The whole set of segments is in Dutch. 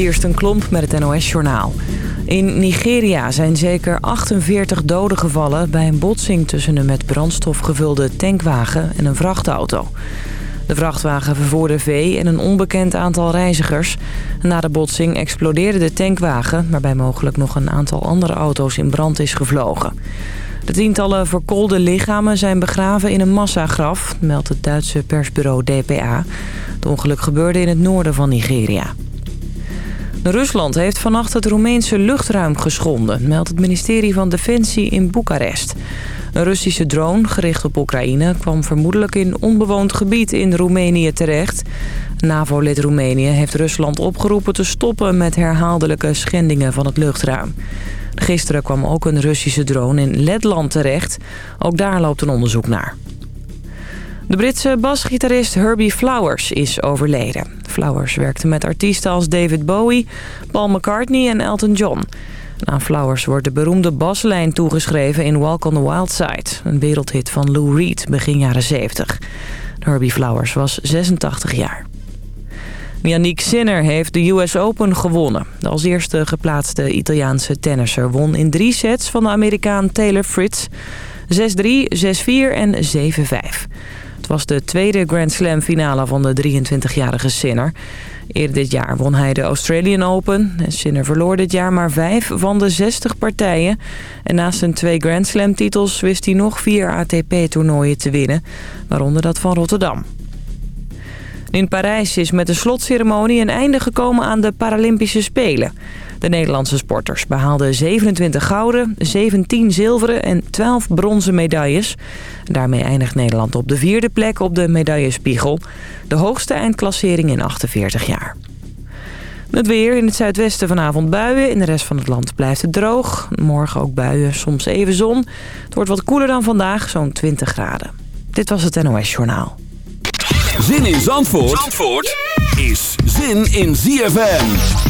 Kirsten Klomp met het NOS-journaal. In Nigeria zijn zeker 48 doden gevallen bij een botsing tussen een met brandstof gevulde tankwagen en een vrachtauto. De vrachtwagen vervoerde vee en een onbekend aantal reizigers. Na de botsing explodeerde de tankwagen... waarbij mogelijk nog een aantal andere auto's in brand is gevlogen. De tientallen verkoolde lichamen zijn begraven in een massagraf... meldt het Duitse persbureau DPA. Het ongeluk gebeurde in het noorden van Nigeria. Rusland heeft vannacht het Roemeense luchtruim geschonden... meldt het ministerie van Defensie in Boekarest. Een Russische drone, gericht op Oekraïne... kwam vermoedelijk in onbewoond gebied in Roemenië terecht. NAVO-lid Roemenië heeft Rusland opgeroepen te stoppen... met herhaaldelijke schendingen van het luchtruim. Gisteren kwam ook een Russische drone in Letland terecht. Ook daar loopt een onderzoek naar. De Britse basgitarist Herbie Flowers is overleden. Flowers werkte met artiesten als David Bowie, Paul McCartney en Elton John. Aan Flowers wordt de beroemde baslijn toegeschreven in Walk on the Wild Side... een wereldhit van Lou Reed begin jaren 70. Herbie Flowers was 86 jaar. Yannick Sinner heeft de US Open gewonnen. De als eerste geplaatste Italiaanse tennisser won in drie sets van de Amerikaan Taylor Fritz. 6-3, 6-4 en 7-5. Was de tweede Grand Slam finale van de 23-jarige Sinner. Eerder dit jaar won hij de Australian Open. Sinner verloor dit jaar maar vijf van de 60 partijen. En naast zijn twee Grand Slam titels wist hij nog vier ATP-toernooien te winnen. Waaronder dat van Rotterdam. In Parijs is met de slotceremonie een einde gekomen aan de Paralympische Spelen. De Nederlandse sporters behaalden 27 gouden, 17 zilveren en 12 bronzen medailles. Daarmee eindigt Nederland op de vierde plek op de medaillespiegel. De hoogste eindklassering in 48 jaar. Het weer in het zuidwesten vanavond buien. In de rest van het land blijft het droog. Morgen ook buien, soms even zon. Het wordt wat koeler dan vandaag, zo'n 20 graden. Dit was het NOS Journaal. Zin in Zandvoort, Zandvoort is zin in ZFM.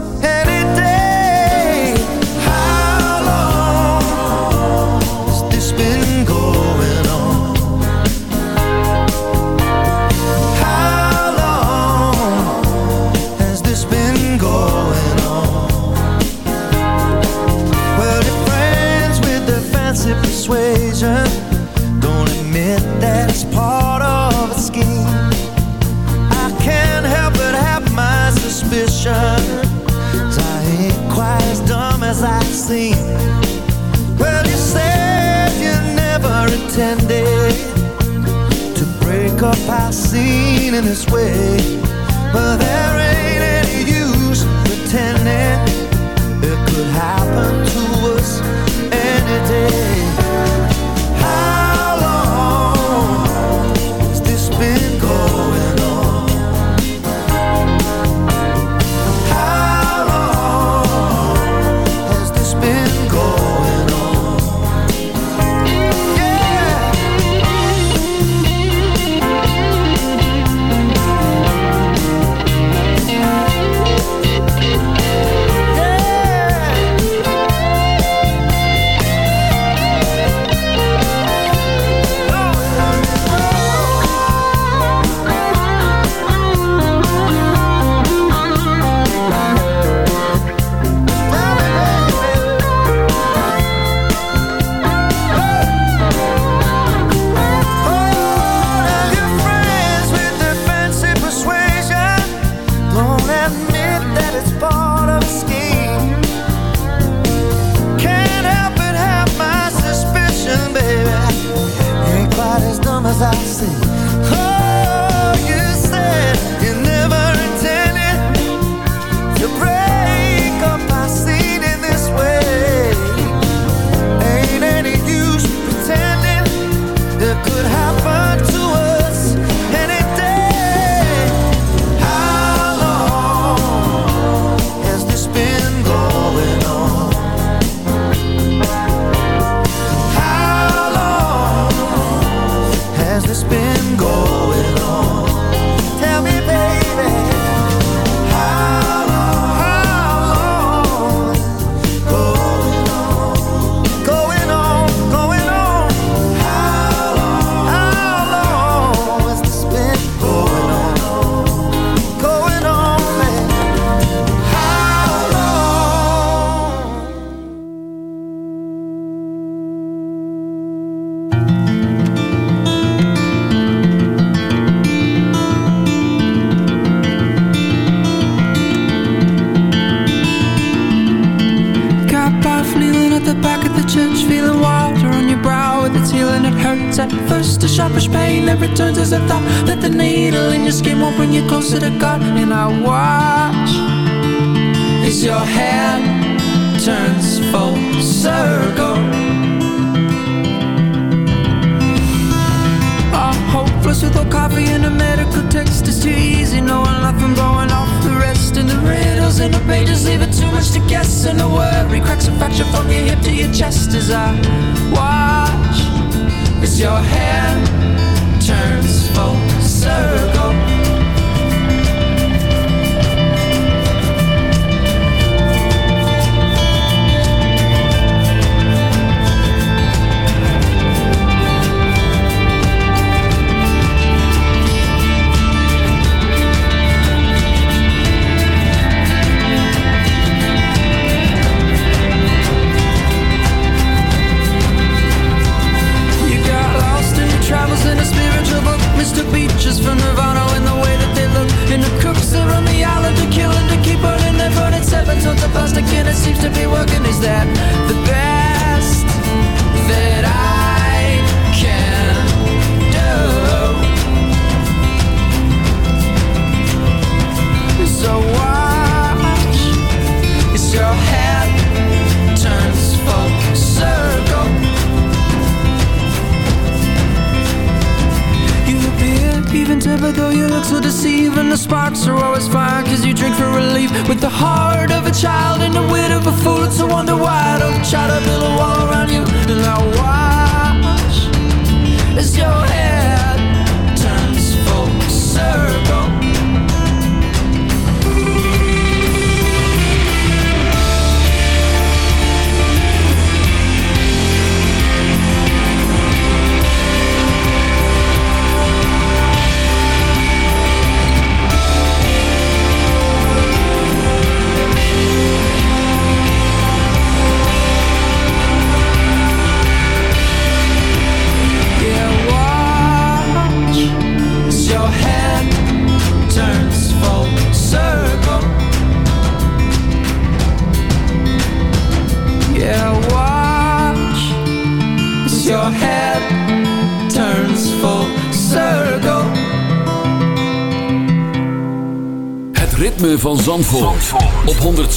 in this way. But there ain't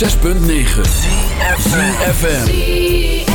106.9 FM.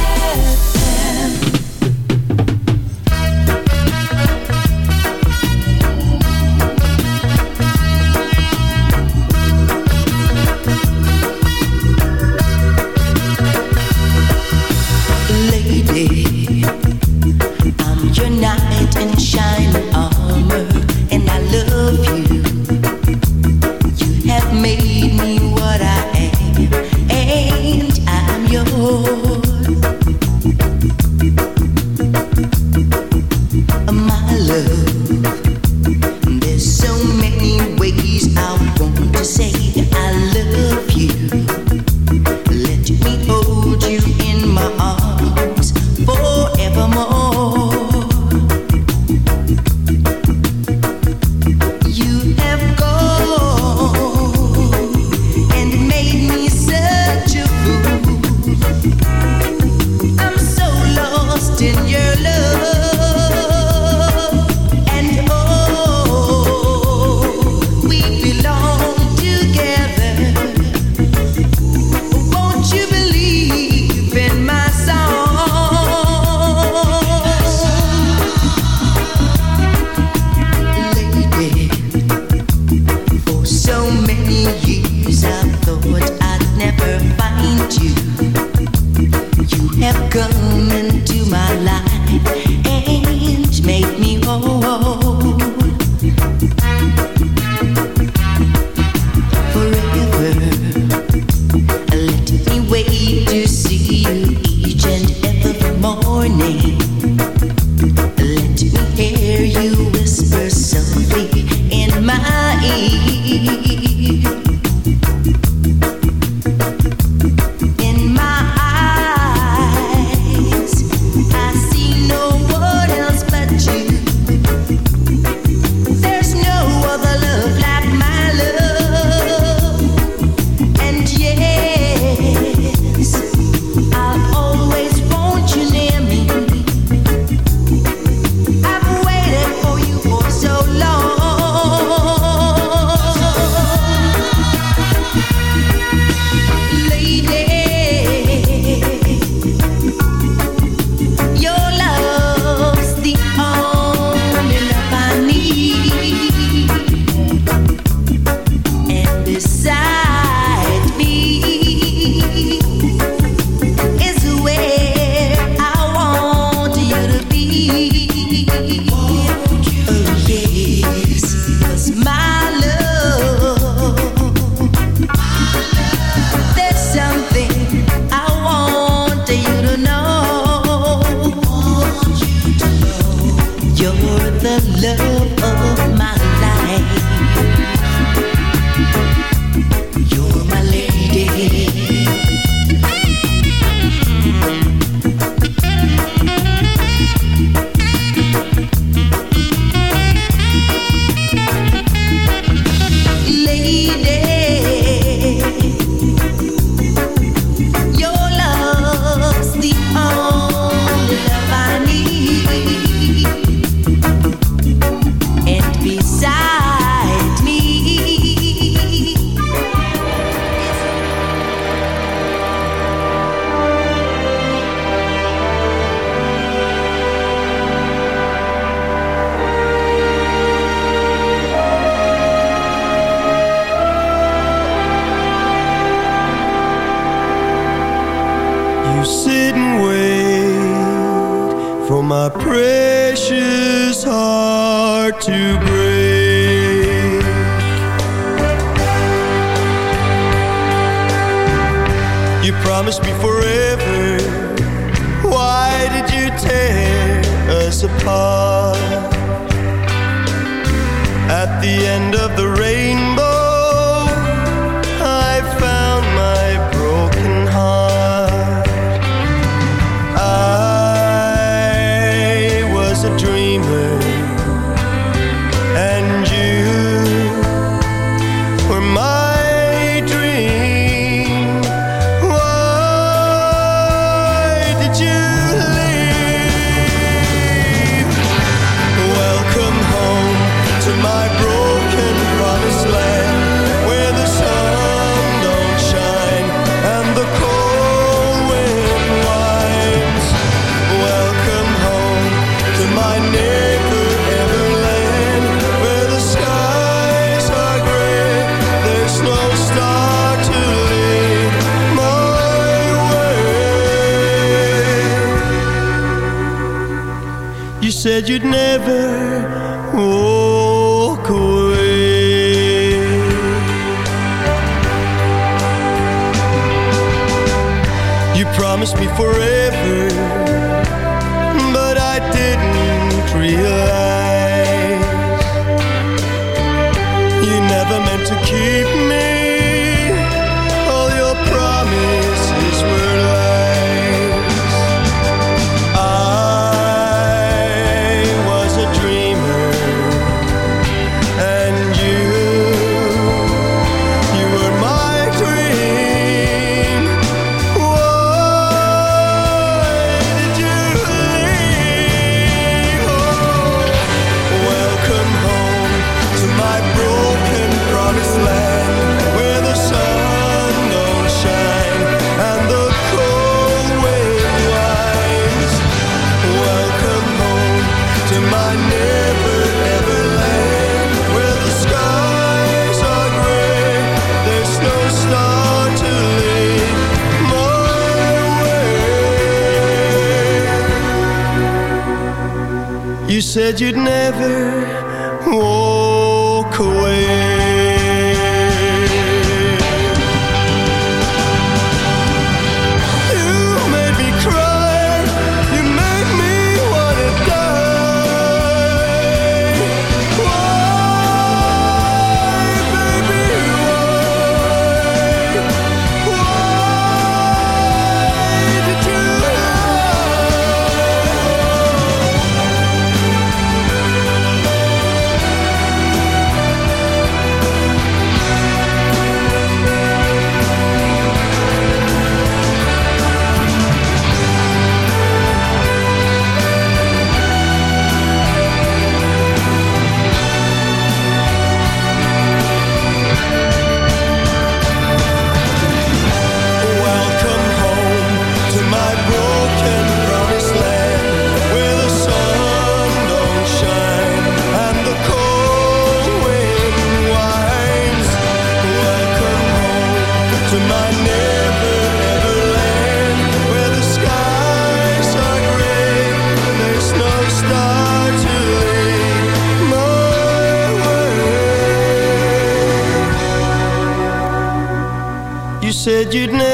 106.9 FM. and you You never meant to keep me. said you'd never said you'd never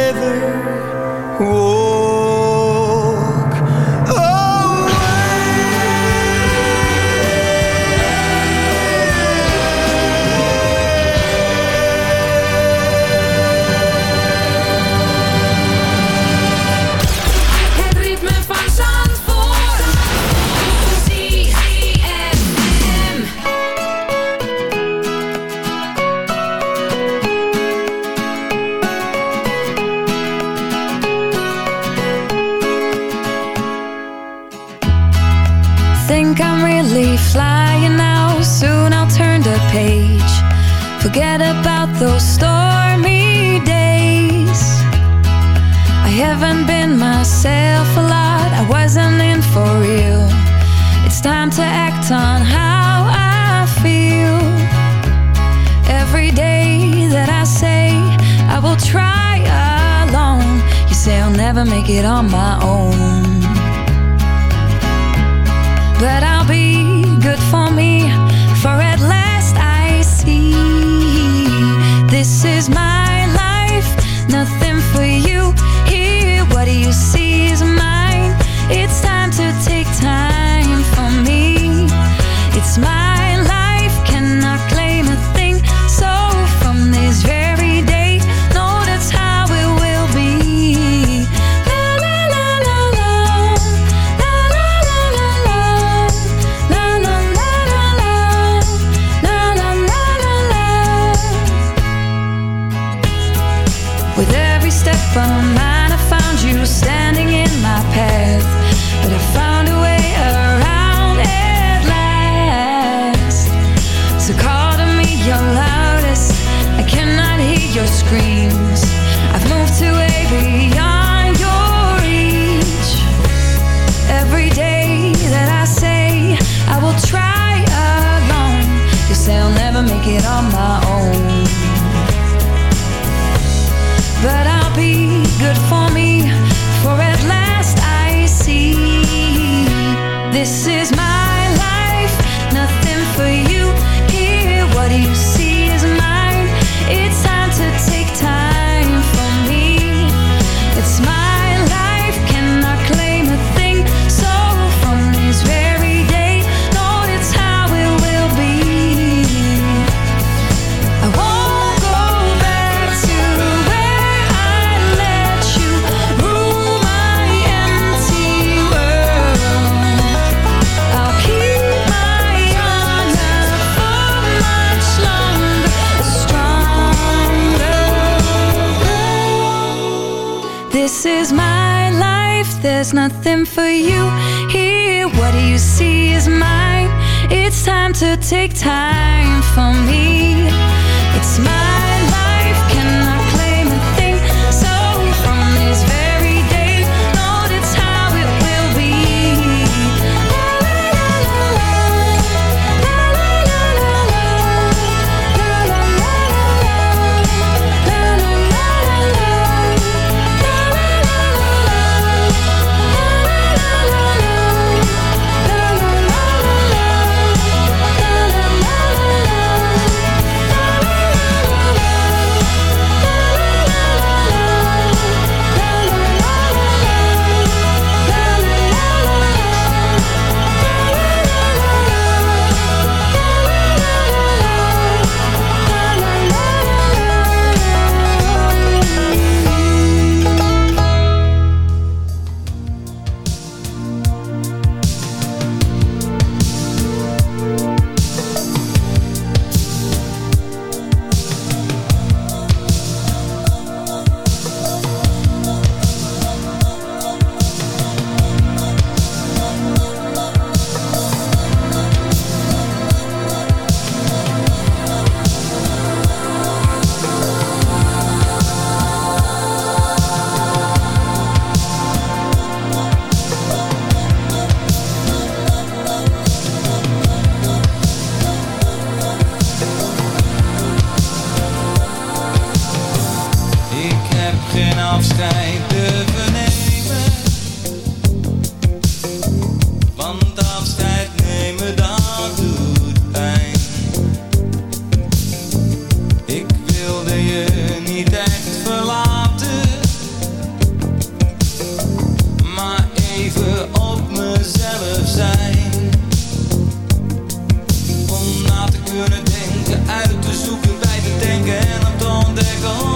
om te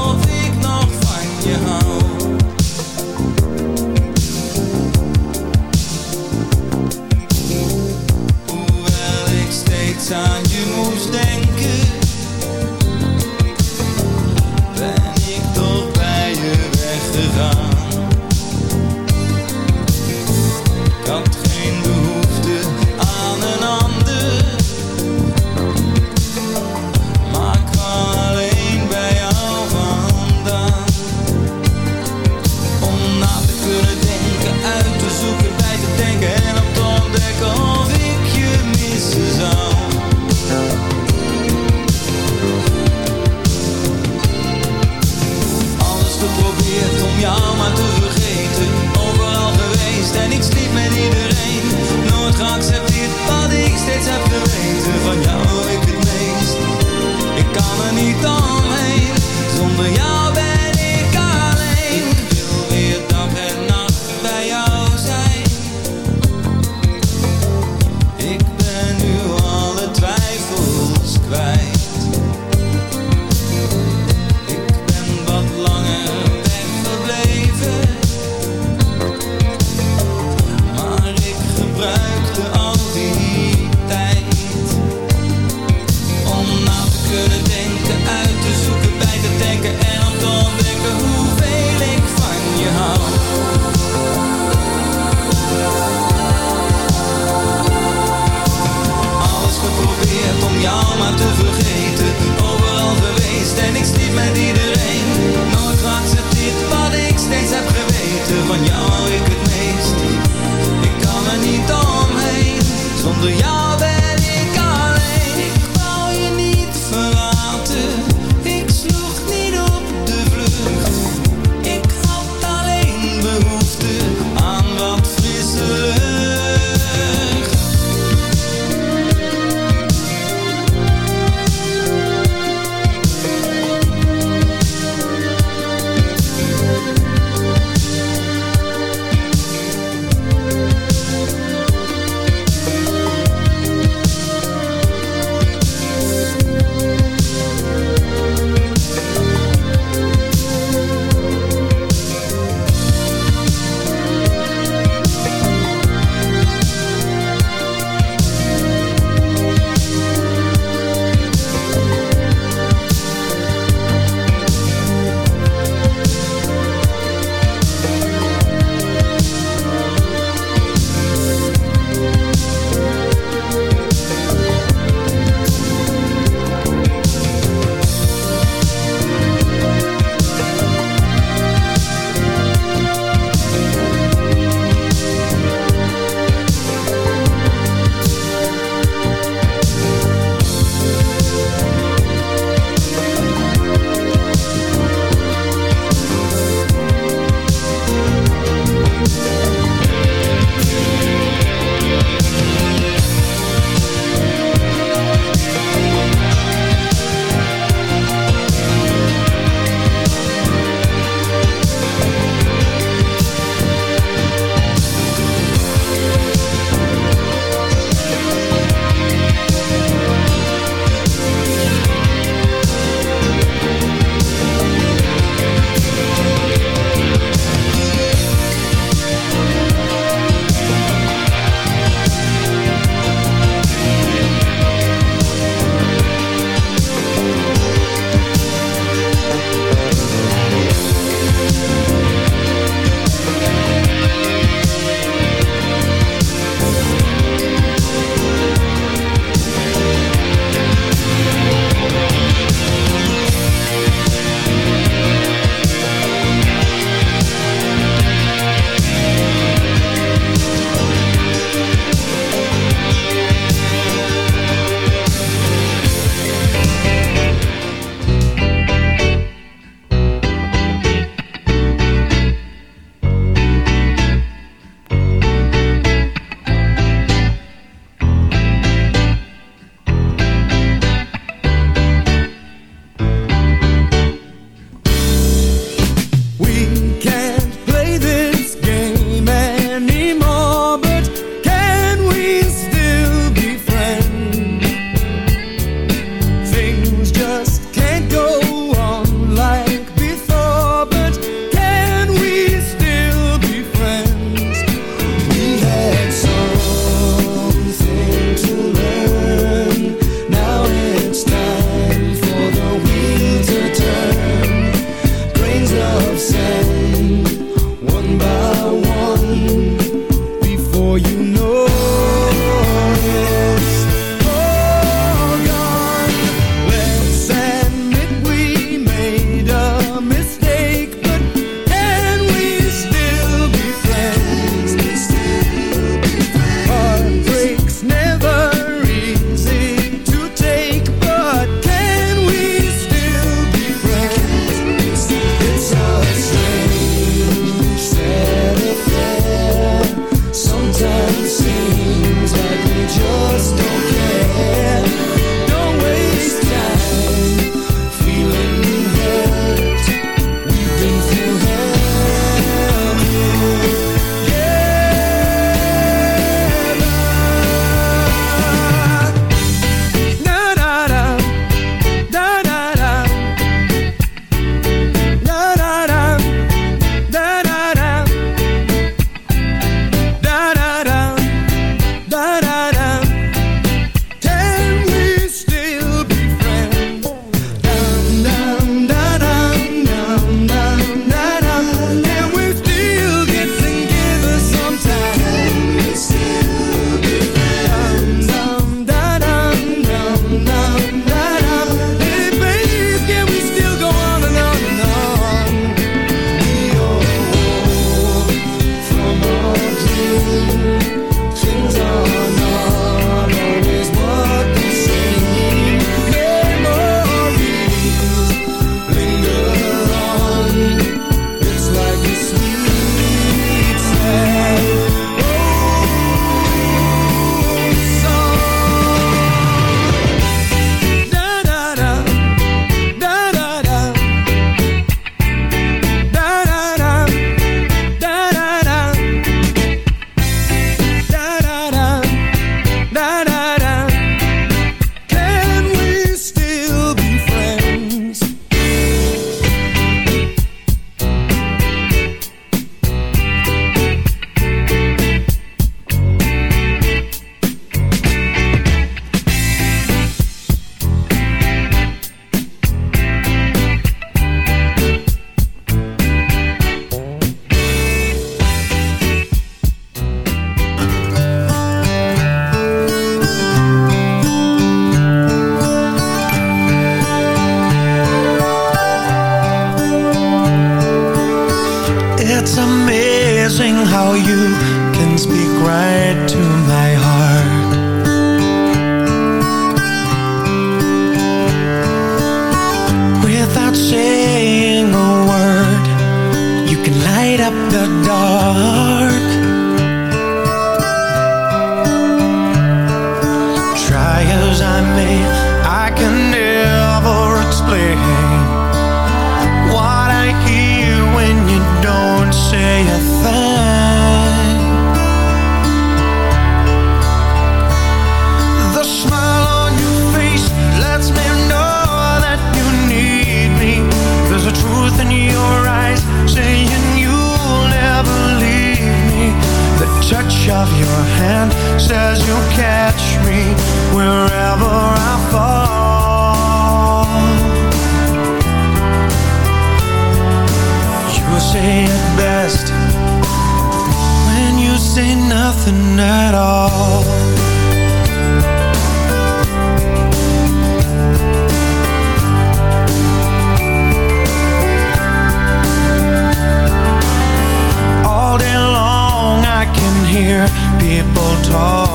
tall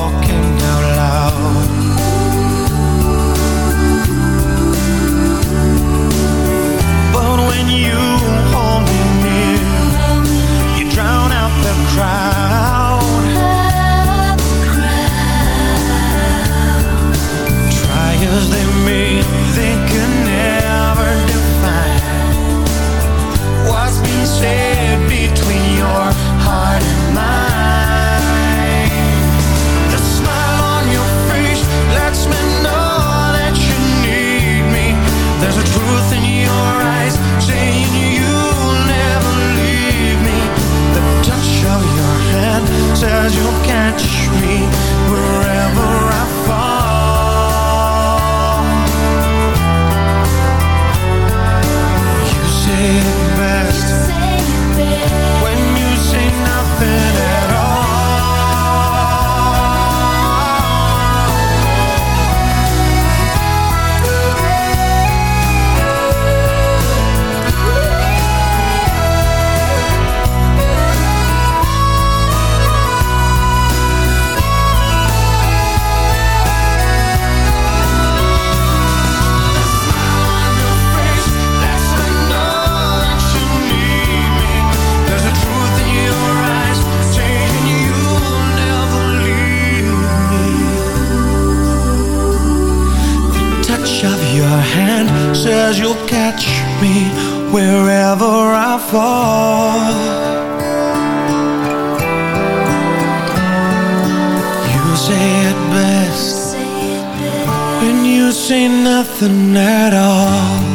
at all.